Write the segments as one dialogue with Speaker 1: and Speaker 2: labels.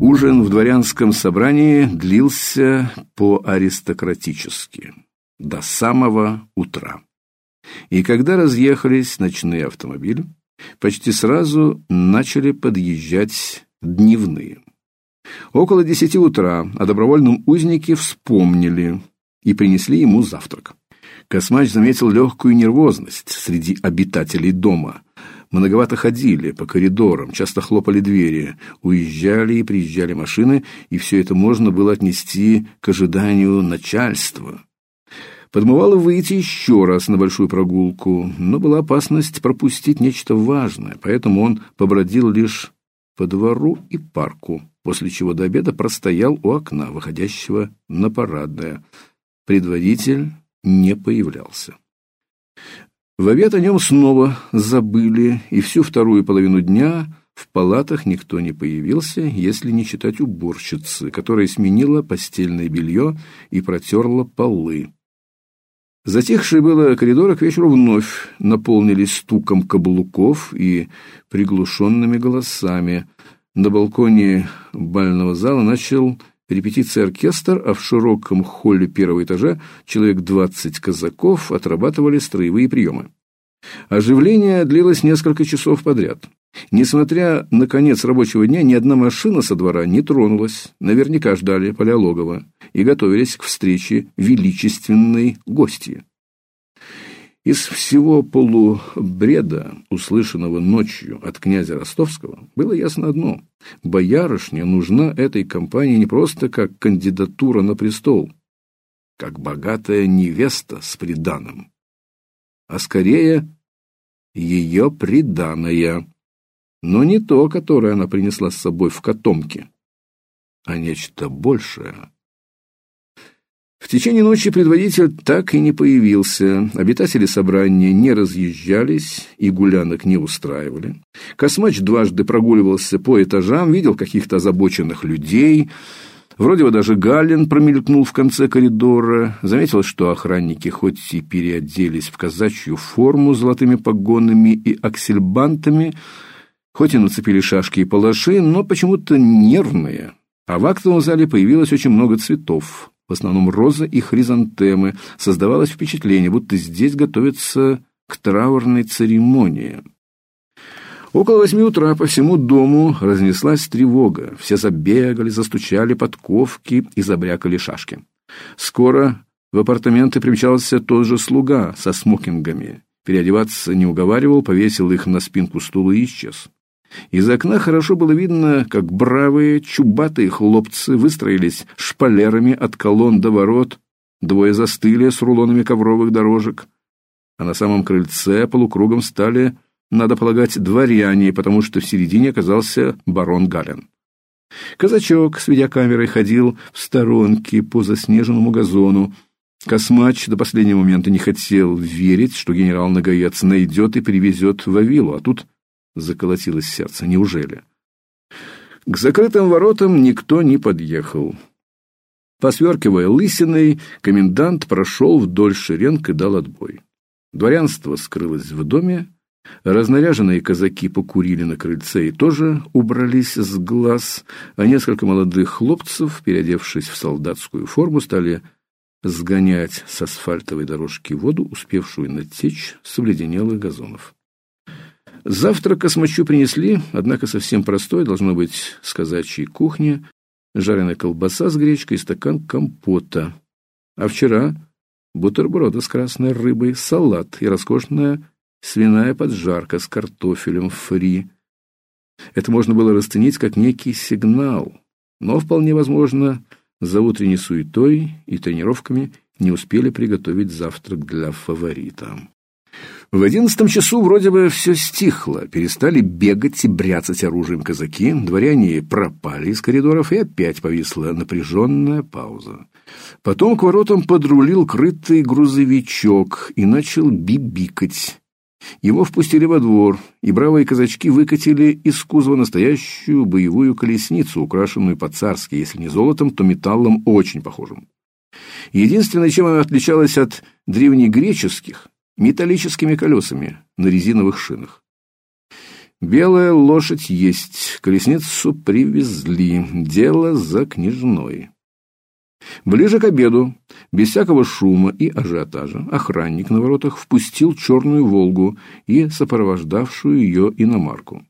Speaker 1: Ужин в дворянском собрании длился по-аристократически до самого утра. И когда разъехались ночные автомобили, почти сразу начали подъезжать дневные. Около десяти утра о добровольном узнике вспомнили и принесли ему завтрак. Космач заметил легкую нервозность среди обитателей дома. Многовато ходили по коридорам, часто хлопали двери, уезжали и приезжали машины, и все это можно было отнести к ожиданию начальства. Подмывало выйти еще раз на большую прогулку, но была опасность пропустить нечто важное, поэтому он побродил лишь по двору и парку, после чего до обеда простоял у окна, выходящего на парадное. Предводитель не появлялся. В обед о нем снова забыли, и всю вторую половину дня в палатах никто не появился, если не считать уборщицы, которая сменила постельное белье и протерла полы. Затихшие было коридоры к вечеру вновь наполнились стуком каблуков и приглушенными голосами. На балконе бального зала начал репетиции оркестр, а в широком холле первого этажа человек двадцать казаков отрабатывали строевые приемы. Оживление длилось несколько часов подряд. Несмотря на конец рабочего дня, ни одна машина со двора не тронулась. Наверняка ждали Палеологова и готовились к встрече величественной гости. Из всего полубреда, услышанного ночью от князя Ростовского, было ясно одно: боярышня нужна этой компании не просто как кандидатура на престол, как богатая невеста с приданым, а скорее ее приданое но не то, которое она принесла с собой в котомке, а нечто большее. В течение ночи предводитель так и не появился. Обитатели собрания не разъезжались и гулянок не устраивали. Космач дважды прогуливался по этажам, видел каких-то озабоченных людей. Вроде бы даже Галин промелькнул в конце коридора, заметил, что охранники хоть и переоделись в казачью форму с золотыми погонами и аксельбантами, Хоть и нацепили шашки и палаши, но почему-то нервные. А в актовом зале появилось очень много цветов, в основном розы и хризантемы. Создавалось впечатление, будто здесь готовятся к траурной церемонии. Около восьми утра по всему дому разнеслась тревога. Все забегали, застучали подковки и забрякали шашки. Скоро в апартаменты примчался тот же слуга со смокингами. Переодеваться не уговаривал, повесил их на спинку стула и исчез. Из окна хорошо было видно, как бравые, чубатые хлопцы выстроились шпалерами от колонн до ворот, двое застыли с рулонами ковровых дорожек, а на самом крыльце полукругом стали, надо полагать, дворяне, потому что в середине оказался барон Гален. Казачок с видеокамерой ходил в сторонке по заснеженному газону. Космач до последнего момента не хотел верить, что генерал Нагаец найдет и привезет в Авилу, а тут заколотилось сердце. Неужели? К закрытым воротам никто не подъехал. Посверкивая лысиной, комендант прошел вдоль шеренг и дал отбой. Дворянство скрылось в доме, разнаряженные казаки покурили на крыльце и тоже убрались с глаз, а несколько молодых хлопцев, переодевшись в солдатскую форму, стали сгонять с асфальтовой дорожки воду, успевшую натечь с обледенелых газонов. Завтрак космачу принесли, однако совсем простой, должно быть, с казачьей кухни, жареная колбаса с гречкой и стакан компота. А вчера бутерброды с красной рыбой, салат и роскошная свиная поджарка с картофелем фри. Это можно было расценить как некий сигнал, но вполне возможно, за утренней суетой и тренировками не успели приготовить завтрак для фаворита. В одиннадцатом часу вроде бы все стихло, перестали бегать и бряцать оружием казаки, дворяне пропали из коридоров, и опять повисла напряженная пауза. Потом к воротам подрулил крытый грузовичок и начал бибикать. Его впустили во двор, и бравые казачки выкатили из кузова настоящую боевую колесницу, украшенную по-царски, если не золотом, то металлом очень похожим. Единственное, чем она отличалась от древнегреческих, металлическими колесами на резиновых шинах. Белая лошадь есть, колесницу привезли, дело за княжной. Ближе к обеду, без всякого шума и ажиотажа, охранник на воротах впустил черную «Волгу» и сопровождавшую ее иномарку.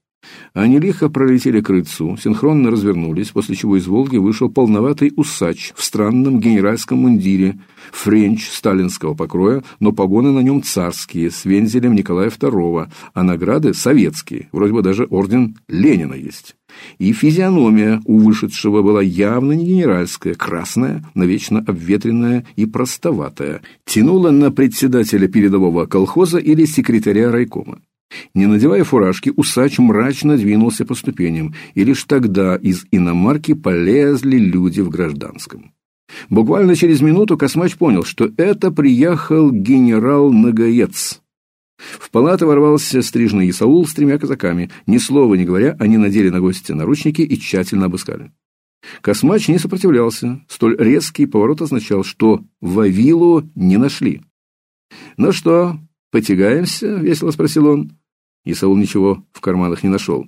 Speaker 1: Они лихо пролетели к крыльцу, синхронно развернулись, после чего из «Волги» вышел полноватый усач в странном генеральском мундире, френч сталинского покроя, но погоны на нем царские, с вензелем Николая II, а награды советские, вроде бы даже орден Ленина есть. И физиономия у вышедшего была явно не генеральская, красная, навечно обветренная и простоватая, тянула на председателя передового колхоза или секретаря райкома. Не надевая фуражки, усач мрачно двинулся по ступеням, и лишь тогда из иномарки полезли люди в гражданском. Буквально через минуту Космач понял, что это приехал генерал Нагаец. В палату ворвался стрижный Исаул с тремя казаками. Ни слова не говоря, они надели на гостя наручники и тщательно обыскали. Космач не сопротивлялся. Столь резкий поворот означал, что Вавилу не нашли. «Ну что, потягаемся?» — весело спросил он. Исаул ничего в карманах не нашел.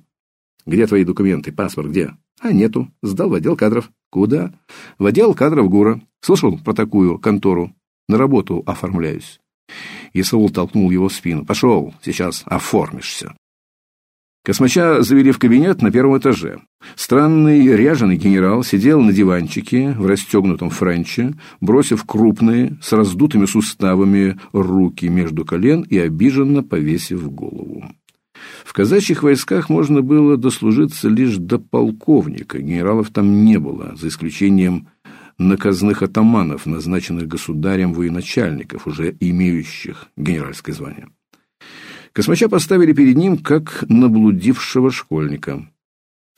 Speaker 1: «Где твои документы? Паспорт где?» «А нету. Сдал в отдел кадров». «Куда?» «В отдел кадров ГУРа. Слышал про такую контору? На работу оформляюсь». Исаул толкнул его в спину. «Пошел, сейчас оформишься». Космача завели в кабинет на первом этаже. Странный ряженый генерал сидел на диванчике в расстегнутом френче, бросив крупные, с раздутыми суставами руки между колен и обиженно повесив голову. В казачьих войсках можно было дослужиться лишь до полковника, генералов там не было, за исключением наказных атаманов, назначенных государем военачальников, уже имеющих генеральское звание. Космача поставили перед ним как наблудившего школьника.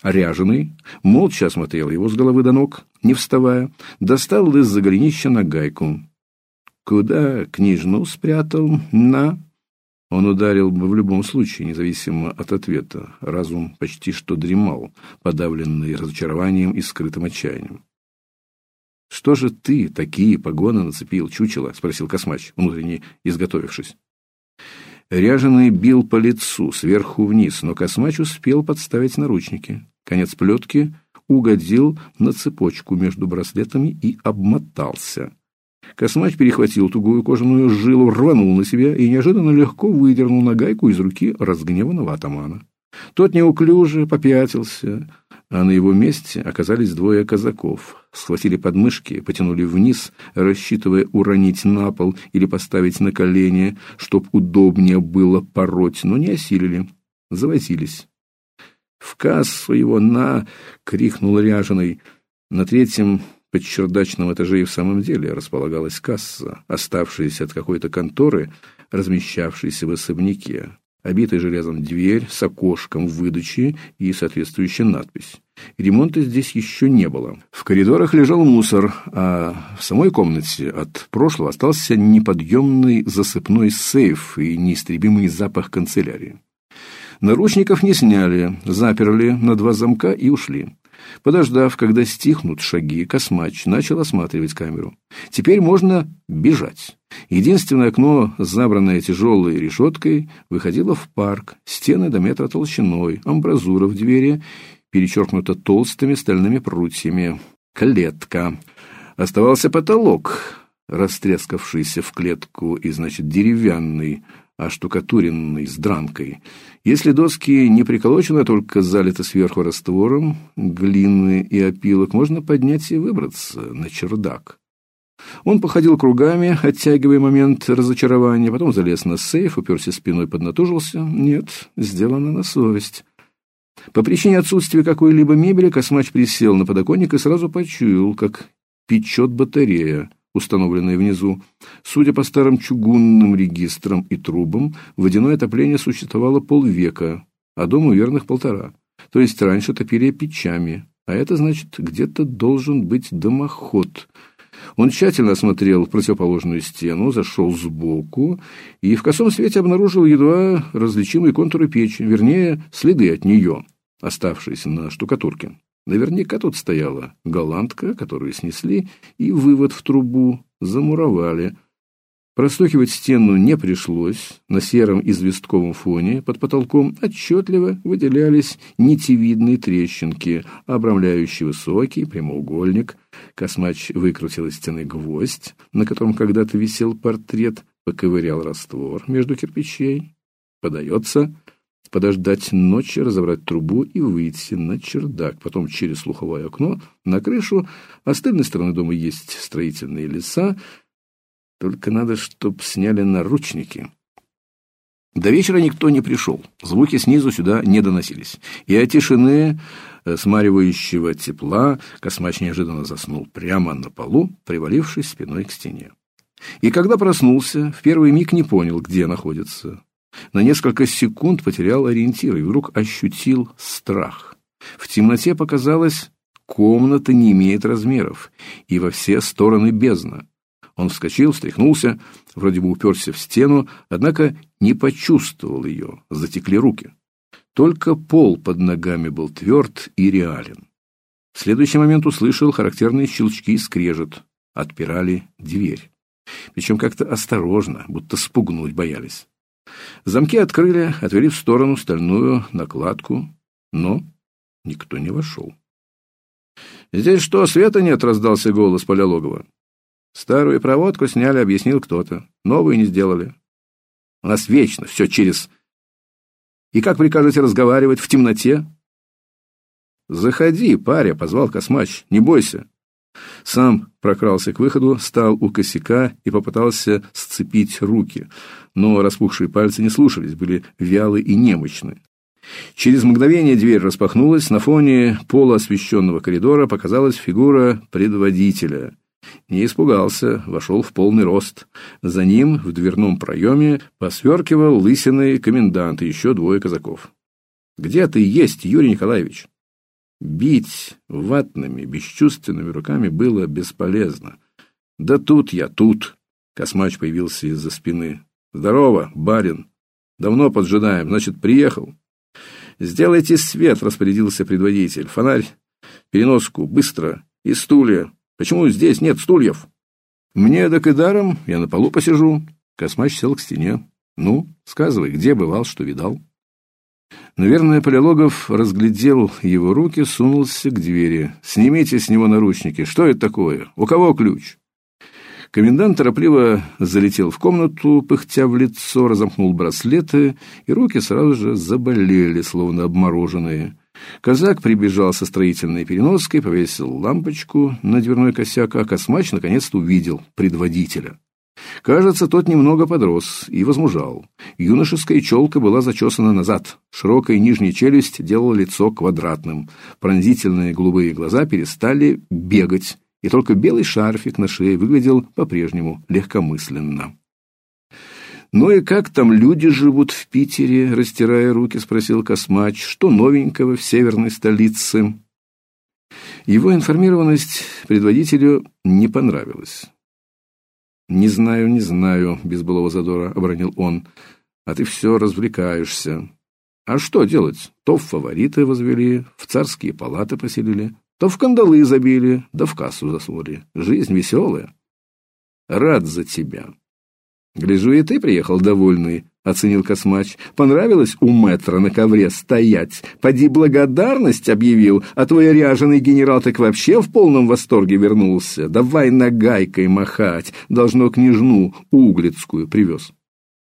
Speaker 1: Ряженый молча осмотрел его с головы до ног, не вставая, достал из-за голенища нагайку. «Куда княжну спрятал? На!» Он ударил бы в любом случае, независимо от ответа. Разум почти что дремал, подавленный разочарованием и скрытым отчаянием. «Что же ты такие погоны нацепил, чучело?» — спросил Космач, внутренне изготовившись. Ряженый бил по лицу, сверху вниз, но Космач успел подставить наручники. Конец плетки угодил на цепочку между браслетами и обмотался. Космач перехватил тугую кожаную жилу, рванул на себя и неожиданно легко выдернул нагайку из руки разгневанного атамана. Тот неуклюже попятился, а на его месте оказались двое казаков. Схватили подмышки, потянули вниз, рассчитывая уронить на пол или поставить на колени, чтоб удобнее было пороть, но не осилили. Завозились. «В кассу его на!» — крикнул ряженый. На третьем под чердачном этаже и в самом деле располагалась касса, оставшаяся от какой-то конторы, размещавшейся в особняке. Обитая железом дверь с окошком в выдаче и соответствующая надпись. Ремонта здесь еще не было. В коридорах лежал мусор, а в самой комнате от прошлого остался неподъемный засыпной сейф и неистребимый запах канцелярии. Наручников не сняли, заперли на два замка и ушли. Подождав, когда стихнут шаги, Космач начал осматривать камеру. Теперь можно бежать. Единственное окно, забранное тяжелой решеткой, выходило в парк. Стены до метра толщиной, амбразура в двери, перечеркнута толстыми стальными прутьями. Клетка. Оставался потолок, растрескавшийся в клетку и, значит, деревянный, оштукатуренный с дранкой. Если доски не приколочены, а только залиты сверху раствором, глины и опилок, можно поднять и выбраться на чердак. Он походил кругами, оттягивая момент разочарования, потом залез на сейф, уперся спиной, поднатужился. Нет, сделано на совесть. По причине отсутствия какой-либо мебели Космач присел на подоконник и сразу почуял, как печет батарея установленные внизу. Судя по старым чугунным регистрам и трубам, водяное отопление существовало полвека, а дому верных полтора. То есть раньше топили печами, а это значит, где-то должен быть дымоход. Он тщательно осмотрел противоположную стену, зашел сбоку и в косом свете обнаружил едва различимые контуры печи, вернее, следы от нее, оставшиеся на штукатурке. Наверняка тут стояла голландка, которую снесли, и вывод в трубу замуровали. Простукивать стену не пришлось. На сером известковом фоне под потолком отчетливо выделялись нитевидные трещинки, обрамляющие высокий прямоугольник. Космач выкрутил из стены гвоздь, на котором когда-то висел портрет, поковырял раствор между кирпичей. Подается подождать ночи, разобрать трубу и выйти на чердак, потом через слуховое окно на крышу, а с тыльной стороны дома есть строительные леса, только надо, чтоб сняли наручники. До вечера никто не пришел, звуки снизу сюда не доносились, и от тишины, э, смаривающего тепла, космач неожиданно заснул прямо на полу, привалившись спиной к стене. И когда проснулся, в первый миг не понял, где находится. На несколько секунд потерял ориентир и вдруг ощутил страх. В темноте показалось, комната не имеет размеров, и во все стороны бездна. Он вскочил, встряхнулся, вроде бы уперся в стену, однако не почувствовал ее, затекли руки. Только пол под ногами был тверд и реален. В следующий момент услышал характерные щелчки и скрежет. Отпирали дверь. Причем как-то осторожно, будто спугнуть боялись. Замки открыли, отвели в сторону стальную накладку, но никто не вошел. «Здесь что, света нет?» — раздался голос Полялогова. «Старую проводку сняли, объяснил кто-то. Новую не сделали. У нас вечно все через... И как прикажете разговаривать в темноте?» «Заходи, паря», — позвал Космач. «Не бойся». Сам прокрался к выходу, стал у косяка и попытался сцепить руки, но распухшие пальцы не слушались, были вялы и немощны. Через мгновение дверь распахнулась, на фоне полуосвещенного коридора показалась фигура предводителя. Не испугался, вошел в полный рост. За ним в дверном проеме посверкивал лысиный комендант и еще двое казаков. «Где ты есть, Юрий Николаевич?» Бить ватными, бесчувственными руками было бесполезно. «Да тут я, тут!» Космач появился из-за спины. «Здорово, барин! Давно поджидаем, значит, приехал?» «Сделайте свет», — распорядился предводитель. «Фонарь, переноску, быстро, и стулья. Почему здесь нет стульев?» «Мне так и даром, я на полу посижу». Космач сел к стене. «Ну, сказывай, где бывал, что видал?» Наверное, Полилогов разглядел его руки, сунулся к двери. «Снимите с него наручники. Что это такое? У кого ключ?» Комендант торопливо залетел в комнату, пыхтя в лицо, разомкнул браслеты, и руки сразу же заболели, словно обмороженные. Казак прибежал со строительной переноской, повесил лампочку на дверной косяк, а Космач наконец-то увидел предводителя. Кажется, тот немного подрос и возмужал. Юношеская челка была зачесана назад, широкая нижняя челюсть делала лицо квадратным, пронзительные голубые глаза перестали бегать, и только белый шарфик на шее выглядел по-прежнему легкомысленно. «Ну и как там люди живут в Питере?» — растирая руки, спросил Космач. «Что новенького в северной столице?» Его информированность предводителю не понравилась. «Не знаю, не знаю», — без былого задора обронил он. «А ты все развлекаешься. А что делать? То в фавориты возвели, в царские палаты поселили, то в кандалы забили, да в кассу засунули. Жизнь веселая. Рад за тебя». «Гляжу, и ты приехал довольный», — оценил Космач. «Понравилось у мэтра на ковре стоять? Поди благодарность объявил, а твой ряженый генерал так вообще в полном восторге вернулся. Давай нагайкой махать, должно княжну Углицкую привез».